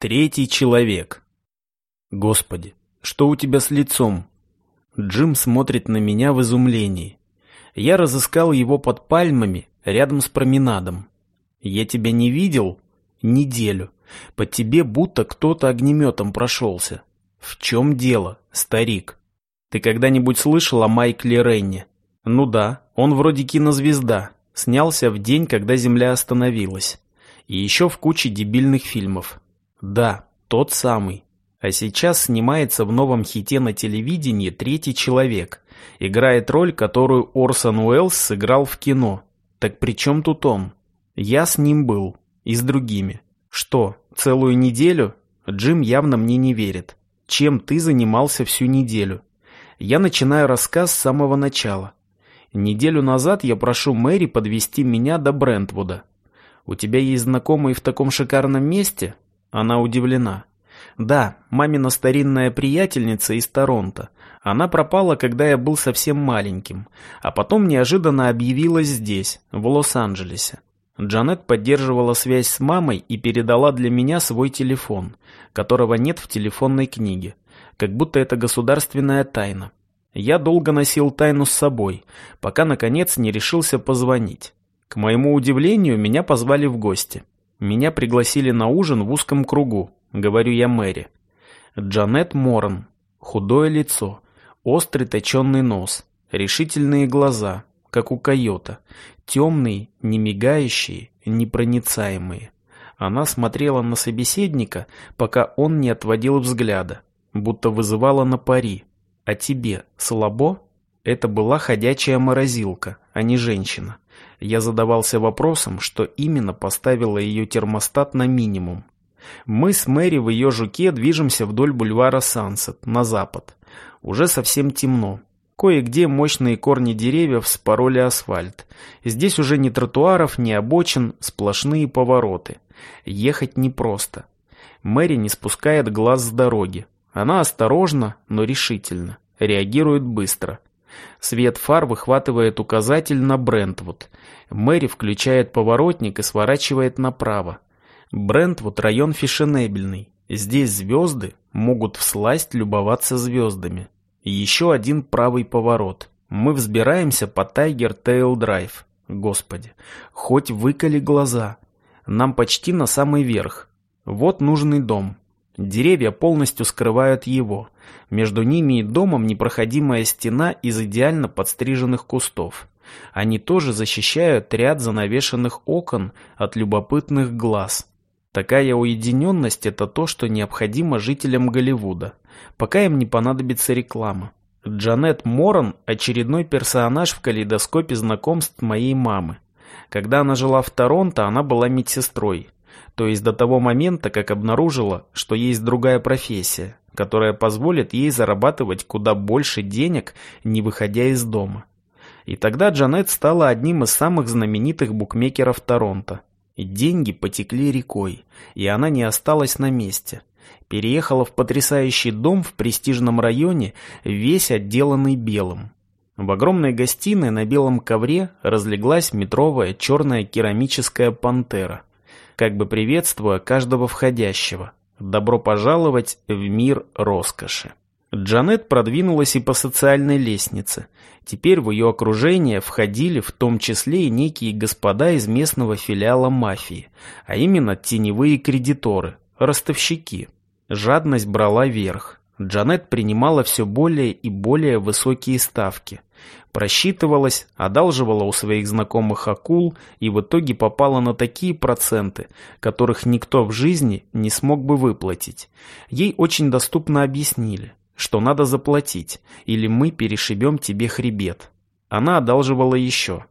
Третий человек. Господи, что у тебя с лицом? Джим смотрит на меня в изумлении. Я разыскал его под пальмами, рядом с променадом. Я тебя не видел неделю. По тебе будто кто-то огнеметом прошелся. В чем дело, старик? Ты когда-нибудь слышал о Майкле Ренне? Ну да, он вроде кинозвезда. Снялся в день, когда Земля остановилась. И еще в куче дебильных фильмов. Да, тот самый. А сейчас снимается в новом хите на телевидении «Третий человек». Играет роль, которую Орсон Уэллс сыграл в кино. Так при чем тут он? Я с ним был. И с другими. Что, целую неделю? Джим явно мне не верит. Чем ты занимался всю неделю? Я начинаю рассказ с самого начала. Неделю назад я прошу Мэри подвести меня до Брентвуда. У тебя есть знакомые в таком шикарном месте? Она удивлена. Да, мамина старинная приятельница из Торонто. Она пропала, когда я был совсем маленьким, а потом неожиданно объявилась здесь, в Лос-Анджелесе. Джанет поддерживала связь с мамой и передала для меня свой телефон, которого нет в телефонной книге, как будто это государственная тайна. Я долго носил тайну с собой, пока наконец не решился позвонить. К моему удивлению, меня позвали в гости. Меня пригласили на ужин в узком кругу, говорю я Мэри. Джанет Моран, худое лицо, острый точенный нос, решительные глаза, как у койота, темные, не мигающие, непроницаемые. Она смотрела на собеседника, пока он не отводил взгляда, будто вызывала на пари. «А тебе слабо?» Это была ходячая морозилка, а не женщина. Я задавался вопросом, что именно поставило ее термостат на минимум. Мы с Мэри в ее жуке движемся вдоль бульвара Сансет, на запад. Уже совсем темно. Кое-где мощные корни деревьев спороли асфальт. Здесь уже ни тротуаров, ни обочин, сплошные повороты. Ехать непросто. Мэри не спускает глаз с дороги. Она осторожна, но решительно. Реагирует быстро. Свет фар выхватывает указатель на Брентвуд. Мэри включает поворотник и сворачивает направо. Брентвуд район фешенебельный. Здесь звезды могут всласть любоваться звездами. Еще один правый поворот. Мы взбираемся по Тайгер Тейл Драйв. Господи, хоть выколи глаза. Нам почти на самый верх. Вот нужный дом. Деревья полностью скрывают его. Между ними и домом непроходимая стена из идеально подстриженных кустов. Они тоже защищают ряд занавешенных окон от любопытных глаз. Такая уединенность – это то, что необходимо жителям Голливуда, пока им не понадобится реклама. Джанет Моран – очередной персонаж в калейдоскопе знакомств моей мамы. Когда она жила в Торонто, она была медсестрой – то есть до того момента, как обнаружила, что есть другая профессия, которая позволит ей зарабатывать куда больше денег, не выходя из дома. И тогда Джанет стала одним из самых знаменитых букмекеров Торонто. Деньги потекли рекой, и она не осталась на месте. Переехала в потрясающий дом в престижном районе, весь отделанный белым. В огромной гостиной на белом ковре разлеглась метровая черная керамическая пантера как бы приветствуя каждого входящего. Добро пожаловать в мир роскоши. Джанет продвинулась и по социальной лестнице. Теперь в ее окружение входили в том числе и некие господа из местного филиала мафии, а именно теневые кредиторы, ростовщики. Жадность брала верх. Джанет принимала все более и более высокие ставки. Просчитывалась, одалживала у своих знакомых акул и в итоге попала на такие проценты, которых никто в жизни не смог бы выплатить. Ей очень доступно объяснили, что надо заплатить, или мы перешибем тебе хребет. Она одалживала еще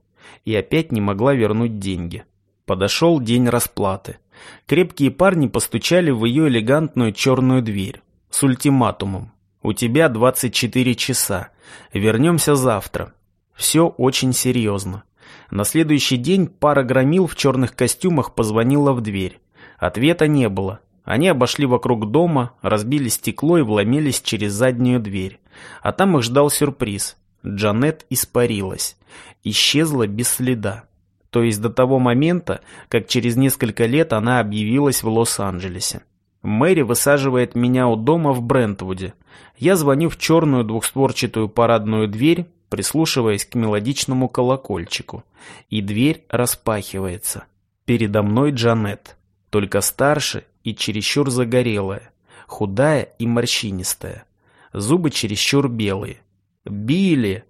и опять не могла вернуть деньги. Подошел день расплаты. Крепкие парни постучали в ее элегантную черную дверь с ультиматумом. «У тебя 24 часа. Вернемся завтра. Все очень серьезно. На следующий день пара громил в черных костюмах позвонила в дверь. Ответа не было. Они обошли вокруг дома, разбили стекло и вломились через заднюю дверь. А там их ждал сюрприз. Джанет испарилась. Исчезла без следа. То есть до того момента, как через несколько лет она объявилась в Лос-Анджелесе. Мэри высаживает меня у дома в Брентвуде. Я звоню в черную двухстворчатую парадную дверь, прислушиваясь к мелодичному колокольчику. И дверь распахивается. Передо мной Джанет, только старше и чересчур загорелая, худая и морщинистая. Зубы чересчур белые. «Билли!»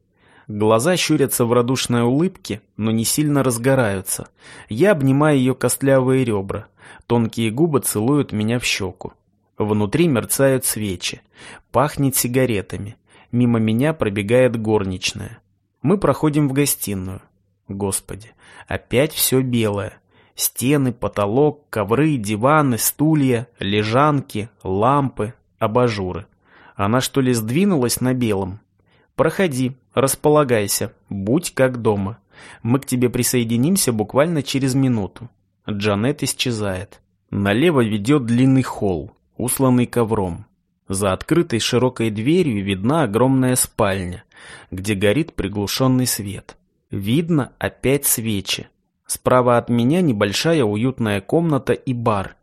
Глаза щурятся в радушной улыбке, но не сильно разгораются. Я обнимаю ее костлявые ребра. Тонкие губы целуют меня в щеку. Внутри мерцают свечи. Пахнет сигаретами. Мимо меня пробегает горничная. Мы проходим в гостиную. Господи, опять все белое. Стены, потолок, ковры, диваны, стулья, лежанки, лампы, абажуры. Она что ли сдвинулась на белом? Проходи, располагайся, будь как дома. Мы к тебе присоединимся буквально через минуту. Джанет исчезает. Налево ведет длинный холл, усланный ковром. За открытой широкой дверью видна огромная спальня, где горит приглушенный свет. Видно опять свечи. Справа от меня небольшая уютная комната и бар.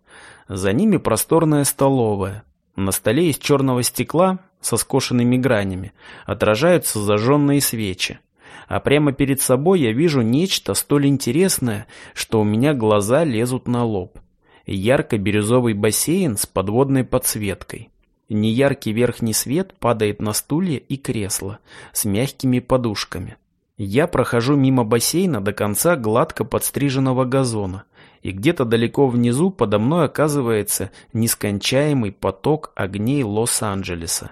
За ними просторная столовая. На столе из черного стекла со скошенными гранями, отражаются зажженные свечи. А прямо перед собой я вижу нечто столь интересное, что у меня глаза лезут на лоб. Ярко-бирюзовый бассейн с подводной подсветкой. Неяркий верхний свет падает на стулья и кресла с мягкими подушками. Я прохожу мимо бассейна до конца гладко подстриженного газона, и где-то далеко внизу подо мной оказывается нескончаемый поток огней Лос-Анджелеса.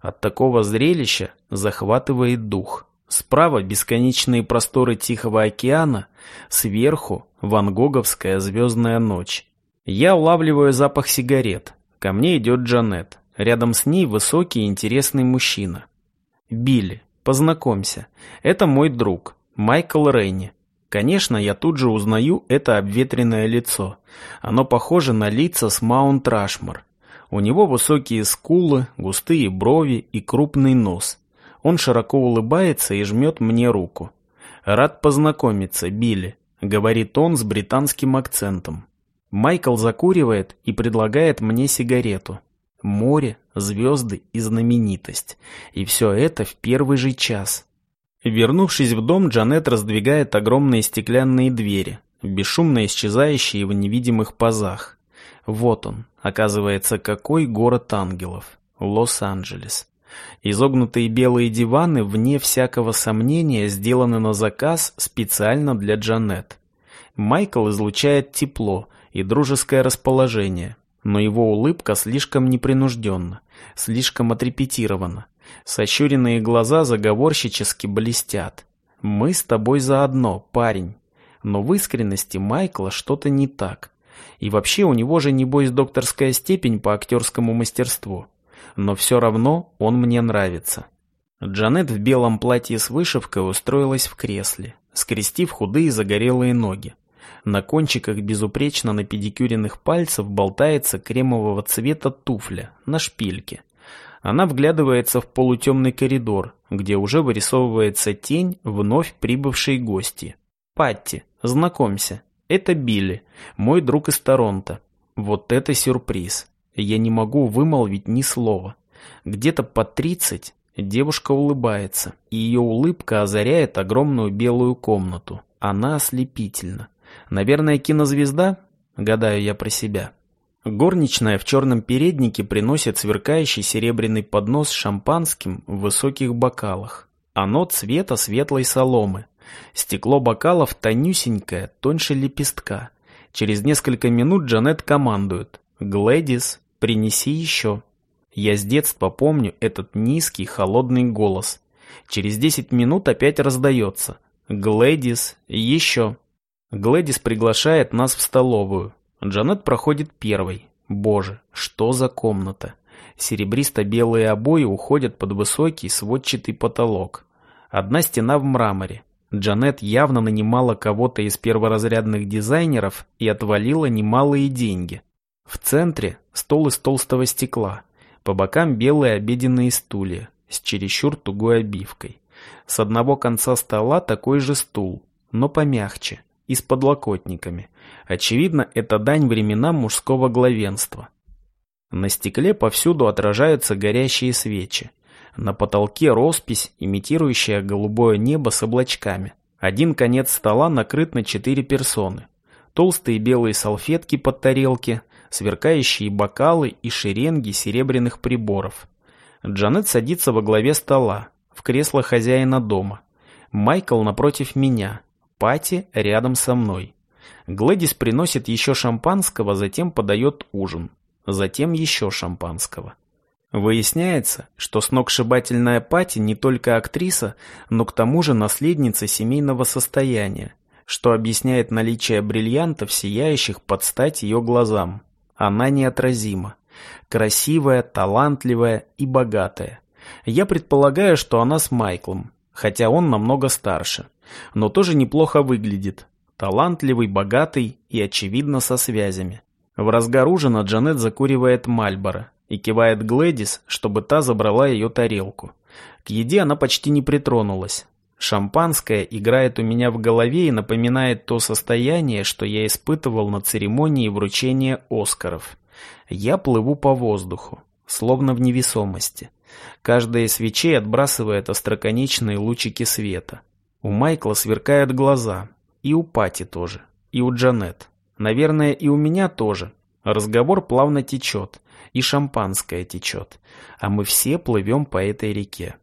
От такого зрелища захватывает дух. Справа бесконечные просторы Тихого океана, сверху Ван Гоговская звездная ночь. Я улавливаю запах сигарет. Ко мне идет Джанет. Рядом с ней высокий и интересный мужчина. Билли, познакомься. Это мой друг, Майкл Рейни. Конечно, я тут же узнаю это обветренное лицо. Оно похоже на лица с Маунт Рашмор. У него высокие скулы, густые брови и крупный нос. Он широко улыбается и жмет мне руку. «Рад познакомиться, Билли», — говорит он с британским акцентом. Майкл закуривает и предлагает мне сигарету. Море, звезды и знаменитость. И все это в первый же час. Вернувшись в дом, Джанет раздвигает огромные стеклянные двери, бесшумно исчезающие в невидимых пазах. Вот он, оказывается, какой город ангелов. Лос-Анджелес. Изогнутые белые диваны, вне всякого сомнения, сделаны на заказ специально для Джанет. Майкл излучает тепло и дружеское расположение, но его улыбка слишком непринужденна, слишком отрепетирована. Сощуренные глаза заговорщически блестят. «Мы с тобой заодно, парень». Но в искренности Майкла что-то не так. И вообще у него же, небось, докторская степень по актерскому мастерству. Но все равно он мне нравится. Джанет в белом платье с вышивкой устроилась в кресле, скрестив худые загорелые ноги. На кончиках безупречно на педикюренных пальцев болтается кремового цвета туфля на шпильке. Она вглядывается в полутемный коридор, где уже вырисовывается тень вновь прибывшей гости. «Патти, знакомься, это Билли, мой друг из Торонто. Вот это сюрприз. Я не могу вымолвить ни слова. Где-то по тридцать девушка улыбается, и ее улыбка озаряет огромную белую комнату. Она ослепительна. Наверное, кинозвезда? Гадаю я про себя. Горничная в черном переднике приносит сверкающий серебряный поднос с шампанским в высоких бокалах. Оно цвета светлой соломы, Стекло бокалов тонюсенькое, тоньше лепестка. Через несколько минут Джанет командует. «Глэдис, принеси еще». Я с детства помню этот низкий, холодный голос. Через десять минут опять раздается. «Глэдис, еще». Глэдис приглашает нас в столовую. Джанет проходит первой. Боже, что за комната. Серебристо-белые обои уходят под высокий сводчатый потолок. Одна стена в мраморе, Джанет явно нанимала кого-то из перворазрядных дизайнеров и отвалила немалые деньги. В центре стол из толстого стекла, по бокам белые обеденные стулья с чересчур тугой обивкой. С одного конца стола такой же стул, но помягче и с подлокотниками. Очевидно, это дань временам мужского главенства. На стекле повсюду отражаются горящие свечи. На потолке роспись, имитирующая голубое небо с облачками. Один конец стола накрыт на четыре персоны. Толстые белые салфетки под тарелки, сверкающие бокалы и шеренги серебряных приборов. Джанет садится во главе стола, в кресло хозяина дома. Майкл напротив меня, Пати рядом со мной. Глэдис приносит еще шампанского, затем подает ужин. Затем еще шампанского. Выясняется, что сногсшибательная Пати не только актриса, но к тому же наследница семейного состояния, что объясняет наличие бриллиантов, сияющих под стать ее глазам. Она неотразима. Красивая, талантливая и богатая. Я предполагаю, что она с Майклом, хотя он намного старше, но тоже неплохо выглядит. Талантливый, богатый и, очевидно, со связями. В разгар ужина Джанет закуривает Мальборо, и кивает Глэдис, чтобы та забрала ее тарелку. К еде она почти не притронулась. Шампанское играет у меня в голове и напоминает то состояние, что я испытывал на церемонии вручения Оскаров. Я плыву по воздуху, словно в невесомости. Каждая из свечей отбрасывает остроконечные лучики света. У Майкла сверкают глаза, и у Пати тоже, и у Джанет. Наверное, и у меня тоже. Разговор плавно течет и шампанское течет, а мы все плывем по этой реке.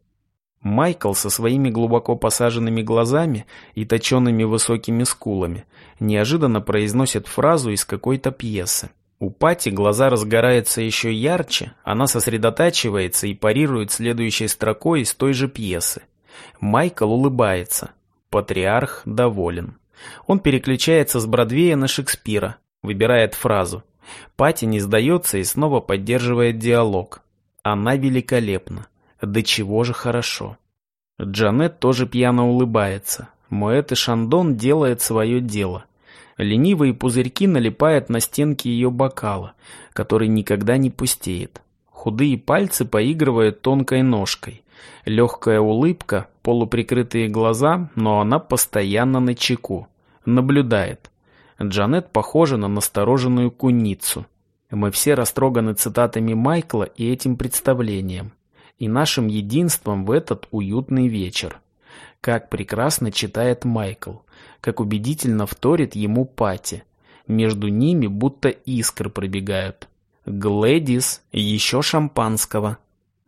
Майкл со своими глубоко посаженными глазами и точенными высокими скулами неожиданно произносит фразу из какой-то пьесы. У Пати глаза разгораются еще ярче, она сосредотачивается и парирует следующей строкой из той же пьесы. Майкл улыбается. Патриарх доволен. Он переключается с Бродвея на Шекспира, выбирает фразу Пати не сдается и снова поддерживает диалог. Она великолепна. До чего же хорошо. Джанет тоже пьяно улыбается. Моэт и Шандон делает свое дело. Ленивые пузырьки налипают на стенки ее бокала, который никогда не пустеет. Худые пальцы поигрывают тонкой ножкой. Легкая улыбка, полуприкрытые глаза, но она постоянно на чеку. Наблюдает. Джанет похожа на настороженную куницу. Мы все растроганы цитатами Майкла и этим представлением. И нашим единством в этот уютный вечер. Как прекрасно читает Майкл. Как убедительно вторит ему Пати. Между ними будто искры пробегают. Глэдис, еще шампанского.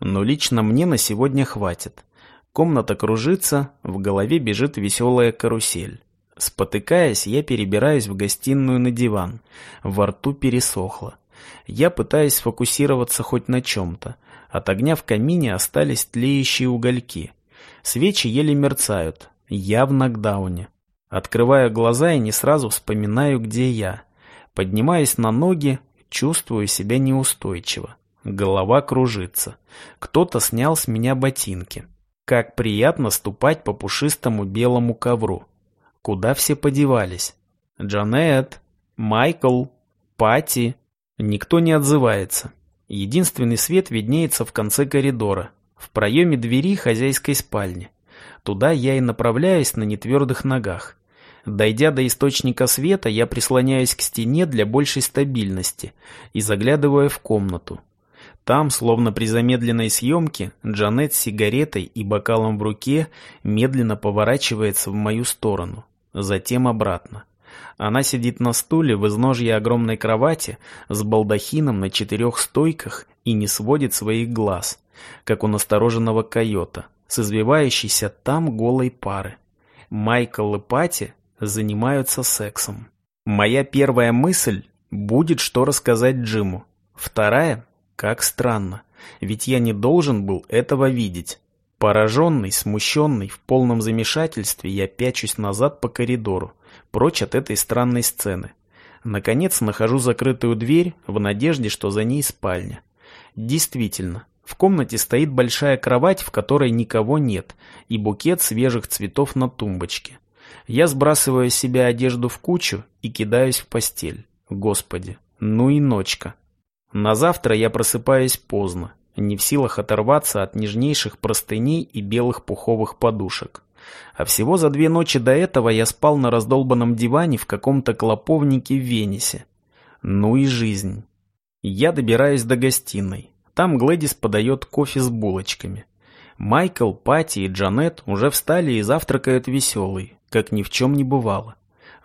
Но лично мне на сегодня хватит. Комната кружится, в голове бежит веселая карусель. Спотыкаясь, я перебираюсь в гостиную на диван. Во рту пересохло. Я пытаюсь сфокусироваться хоть на чем-то. От огня в камине остались тлеющие угольки. Свечи еле мерцают. Я в нокдауне. Открываю глаза и не сразу вспоминаю, где я. Поднимаюсь на ноги, чувствую себя неустойчиво. Голова кружится. Кто-то снял с меня ботинки. Как приятно ступать по пушистому белому ковру. Куда все подевались? Джанет, Майкл, Пати. Никто не отзывается. Единственный свет виднеется в конце коридора, в проеме двери хозяйской спальни. Туда я и направляюсь на нетвердых ногах. Дойдя до источника света, я прислоняюсь к стене для большей стабильности и заглядываю в комнату. Там, словно при замедленной съемке, Джанет с сигаретой и бокалом в руке медленно поворачивается в мою сторону затем обратно. Она сидит на стуле в изножье огромной кровати с балдахином на четырех стойках и не сводит своих глаз, как у настороженного койота, с извивающейся там голой пары. Майкл и Пати занимаются сексом. Моя первая мысль будет, что рассказать Джиму. Вторая – как странно, ведь я не должен был этого видеть. Пораженный, смущенный, в полном замешательстве, я пячусь назад по коридору, прочь от этой странной сцены. Наконец нахожу закрытую дверь в надежде, что за ней спальня. Действительно, в комнате стоит большая кровать, в которой никого нет, и букет свежих цветов на тумбочке. Я сбрасываю с себя одежду в кучу и кидаюсь в постель. Господи, ну и ночка. На завтра я просыпаюсь поздно, не в силах оторваться от нежнейших простыней и белых пуховых подушек. А всего за две ночи до этого я спал на раздолбанном диване в каком-то клоповнике в Венесе. Ну и жизнь. Я добираюсь до гостиной. Там Глэдис подает кофе с булочками. Майкл, Пати и Джанет уже встали и завтракают веселые, как ни в чем не бывало.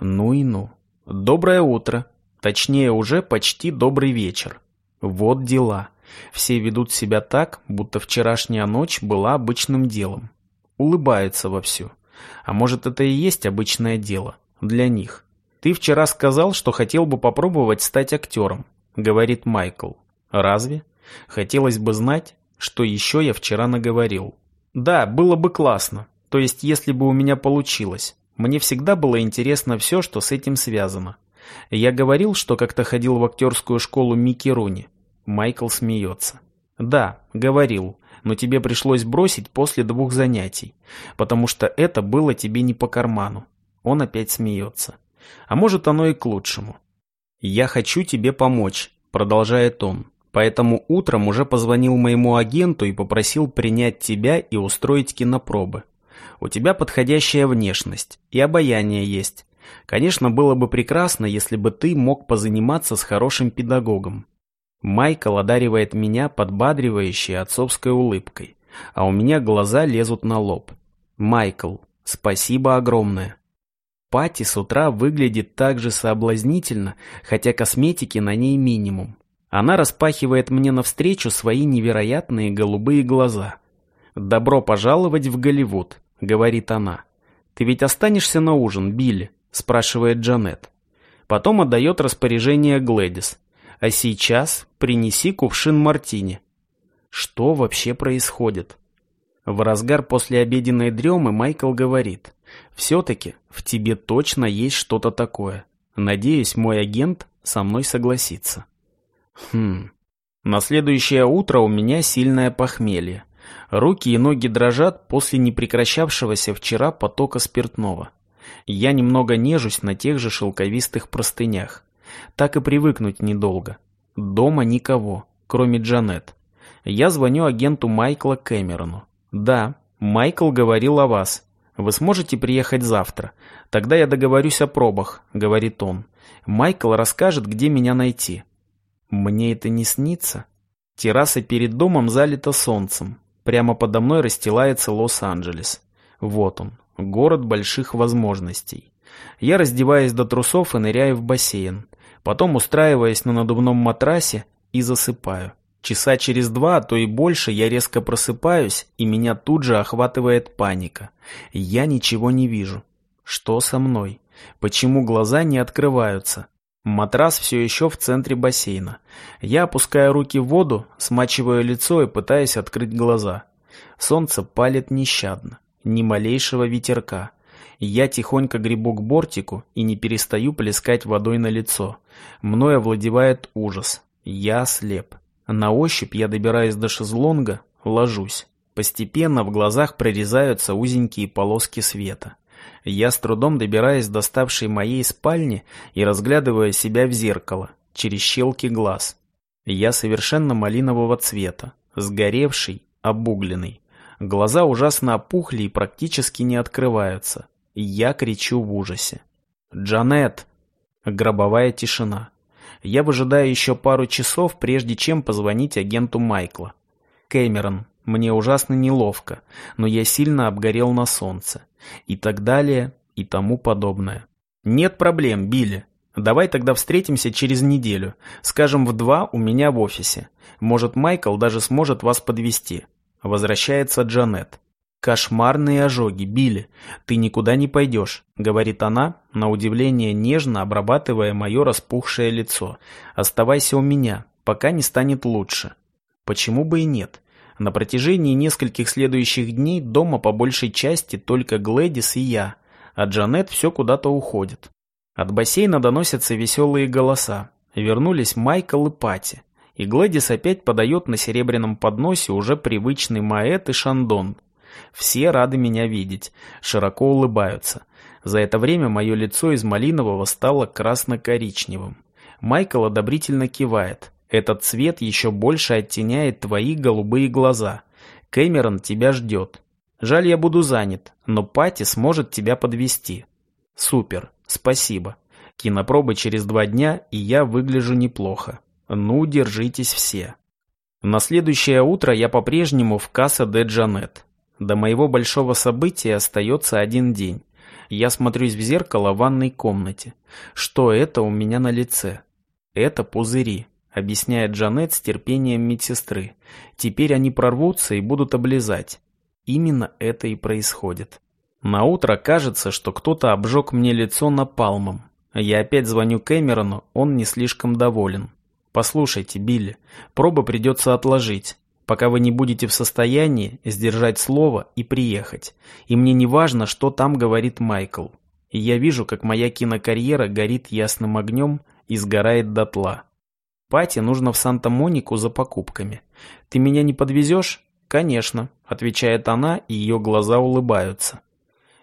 Ну и ну. Доброе утро. Точнее, уже почти добрый вечер. Вот дела. Все ведут себя так, будто вчерашняя ночь была обычным делом. Улыбаются вовсю. А может, это и есть обычное дело. Для них. Ты вчера сказал, что хотел бы попробовать стать актером, говорит Майкл. Разве? Хотелось бы знать, что еще я вчера наговорил. Да, было бы классно. То есть, если бы у меня получилось. Мне всегда было интересно все, что с этим связано. Я говорил, что как-то ходил в актерскую школу Микки Руни. Майкл смеется. Да, говорил, но тебе пришлось бросить после двух занятий, потому что это было тебе не по карману. Он опять смеется. А может оно и к лучшему. Я хочу тебе помочь, продолжает он. Поэтому утром уже позвонил моему агенту и попросил принять тебя и устроить кинопробы. У тебя подходящая внешность, и обаяние есть. Конечно, было бы прекрасно, если бы ты мог позаниматься с хорошим педагогом. Майкл одаривает меня подбадривающей отцовской улыбкой, а у меня глаза лезут на лоб. Майкл, спасибо огромное. Пати с утра выглядит так же соблазнительно, хотя косметики на ней минимум. Она распахивает мне навстречу свои невероятные голубые глаза. «Добро пожаловать в Голливуд», — говорит она. «Ты ведь останешься на ужин, Билли?» — спрашивает Джанет. Потом отдает распоряжение Глэдис. «А сейчас принеси кувшин мартини». Что вообще происходит? В разгар после обеденной дремы Майкл говорит. «Все-таки в тебе точно есть что-то такое. Надеюсь, мой агент со мной согласится». Хм. На следующее утро у меня сильное похмелье. Руки и ноги дрожат после непрекращавшегося вчера потока спиртного. Я немного нежусь на тех же шелковистых простынях. Так и привыкнуть недолго. Дома никого, кроме Джанет. Я звоню агенту Майкла Кэмерону. Да, Майкл говорил о вас. Вы сможете приехать завтра? Тогда я договорюсь о пробах, говорит он. Майкл расскажет, где меня найти. Мне это не снится. Терраса перед домом залита солнцем. Прямо подо мной расстилается Лос-Анджелес. Вот он, город больших возможностей. Я раздеваюсь до трусов и ныряю в бассейн. Потом устраиваясь на надувном матрасе и засыпаю. Часа через два, а то и больше, я резко просыпаюсь, и меня тут же охватывает паника. Я ничего не вижу. Что со мной? Почему глаза не открываются? Матрас все еще в центре бассейна. Я опускаю руки в воду, смачиваю лицо и пытаюсь открыть глаза. Солнце палит нещадно, ни малейшего ветерка. Я тихонько гребу к бортику и не перестаю плескать водой на лицо. Мною овладевает ужас. Я слеп. На ощупь я добираюсь до шезлонга, ложусь. Постепенно в глазах прорезаются узенькие полоски света. Я с трудом добираюсь до ставшей моей спальни и разглядываю себя в зеркало, через щелки глаз. Я совершенно малинового цвета, сгоревший, обугленный. Глаза ужасно опухли и практически не открываются. Я кричу в ужасе. «Джанет!» Гробовая тишина. Я выжидаю еще пару часов, прежде чем позвонить агенту Майкла. Кэмерон, мне ужасно неловко, но я сильно обгорел на солнце. И так далее, и тому подобное. Нет проблем, Билли. Давай тогда встретимся через неделю. Скажем, в два у меня в офисе. Может, Майкл даже сможет вас подвести. Возвращается Джанет. «Кошмарные ожоги, Билли. Ты никуда не пойдешь», — говорит она, на удивление нежно обрабатывая мое распухшее лицо. «Оставайся у меня, пока не станет лучше». Почему бы и нет? На протяжении нескольких следующих дней дома по большей части только Глэдис и я, а Джанет все куда-то уходит. От бассейна доносятся веселые голоса. Вернулись Майкл и Пати. И Глэдис опять подает на серебряном подносе уже привычный маэт и шандон. Все рады меня видеть, широко улыбаются. За это время мое лицо из малинового стало красно-коричневым. Майкл одобрительно кивает. Этот цвет еще больше оттеняет твои голубые глаза. Кэмерон тебя ждет. Жаль, я буду занят, но Пати сможет тебя подвести. Супер, спасибо. Кинопробы через два дня, и я выгляжу неплохо. Ну, держитесь все. На следующее утро я по-прежнему в Касса де Джанет. До моего большого события остается один день. Я смотрюсь в зеркало в ванной комнате. Что это у меня на лице? Это пузыри, объясняет Джанет с терпением медсестры. Теперь они прорвутся и будут облизать. Именно это и происходит. На утро кажется, что кто-то обжег мне лицо напалмом. Я опять звоню Кэмерону, он не слишком доволен. Послушайте, Билли, пробы придется отложить, пока вы не будете в состоянии сдержать слово и приехать. И мне не важно, что там говорит Майкл. И я вижу, как моя кинокарьера горит ясным огнем и сгорает дотла. Пате нужно в Санта-Монику за покупками. Ты меня не подвезешь? Конечно, отвечает она, и ее глаза улыбаются.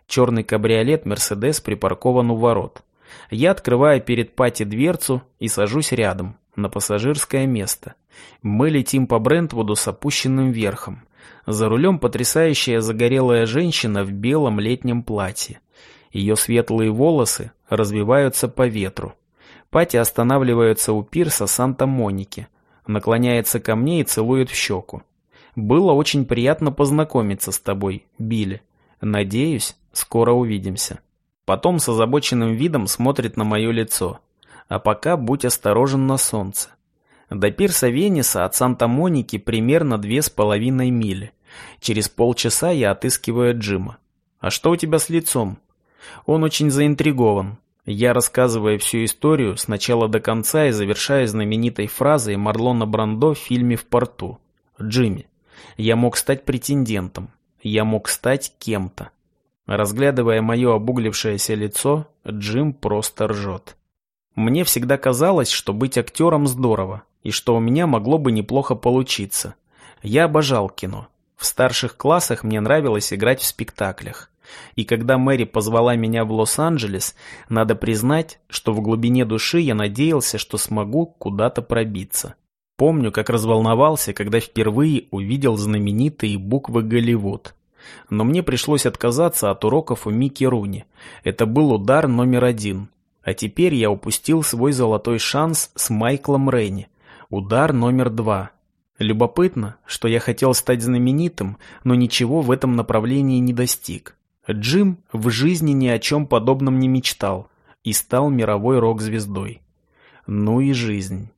Черный кабриолет Мерседес припаркован у ворот. Я открываю перед Пати дверцу и сажусь рядом, на пассажирское место. Мы летим по Брентвуду с опущенным верхом. За рулем потрясающая загорелая женщина в белом летнем платье. Ее светлые волосы развиваются по ветру. Пати останавливается у пирса Санта-Моники, наклоняется ко мне и целует в щеку. Было очень приятно познакомиться с тобой, Билли. Надеюсь, скоро увидимся. Потом с озабоченным видом смотрит на мое лицо. А пока будь осторожен на солнце. До пирса Вениса от Санта-Моники примерно две с половиной мили. Через полчаса я отыскиваю Джима. «А что у тебя с лицом?» Он очень заинтригован. Я рассказываю всю историю с начала до конца и завершаю знаменитой фразой Марлона Брандо в фильме «В порту». «Джимми, я мог стать претендентом. Я мог стать кем-то». Разглядывая мое обуглившееся лицо, Джим просто ржет. Мне всегда казалось, что быть актером здорово, и что у меня могло бы неплохо получиться. Я обожал кино. В старших классах мне нравилось играть в спектаклях. И когда Мэри позвала меня в Лос-Анджелес, надо признать, что в глубине души я надеялся, что смогу куда-то пробиться. Помню, как разволновался, когда впервые увидел знаменитые буквы «Голливуд». Но мне пришлось отказаться от уроков у Микки Руни. Это был удар номер один. А теперь я упустил свой золотой шанс с Майклом Рейни. Удар номер два. Любопытно, что я хотел стать знаменитым, но ничего в этом направлении не достиг. Джим в жизни ни о чем подобном не мечтал и стал мировой рок-звездой. Ну и жизнь.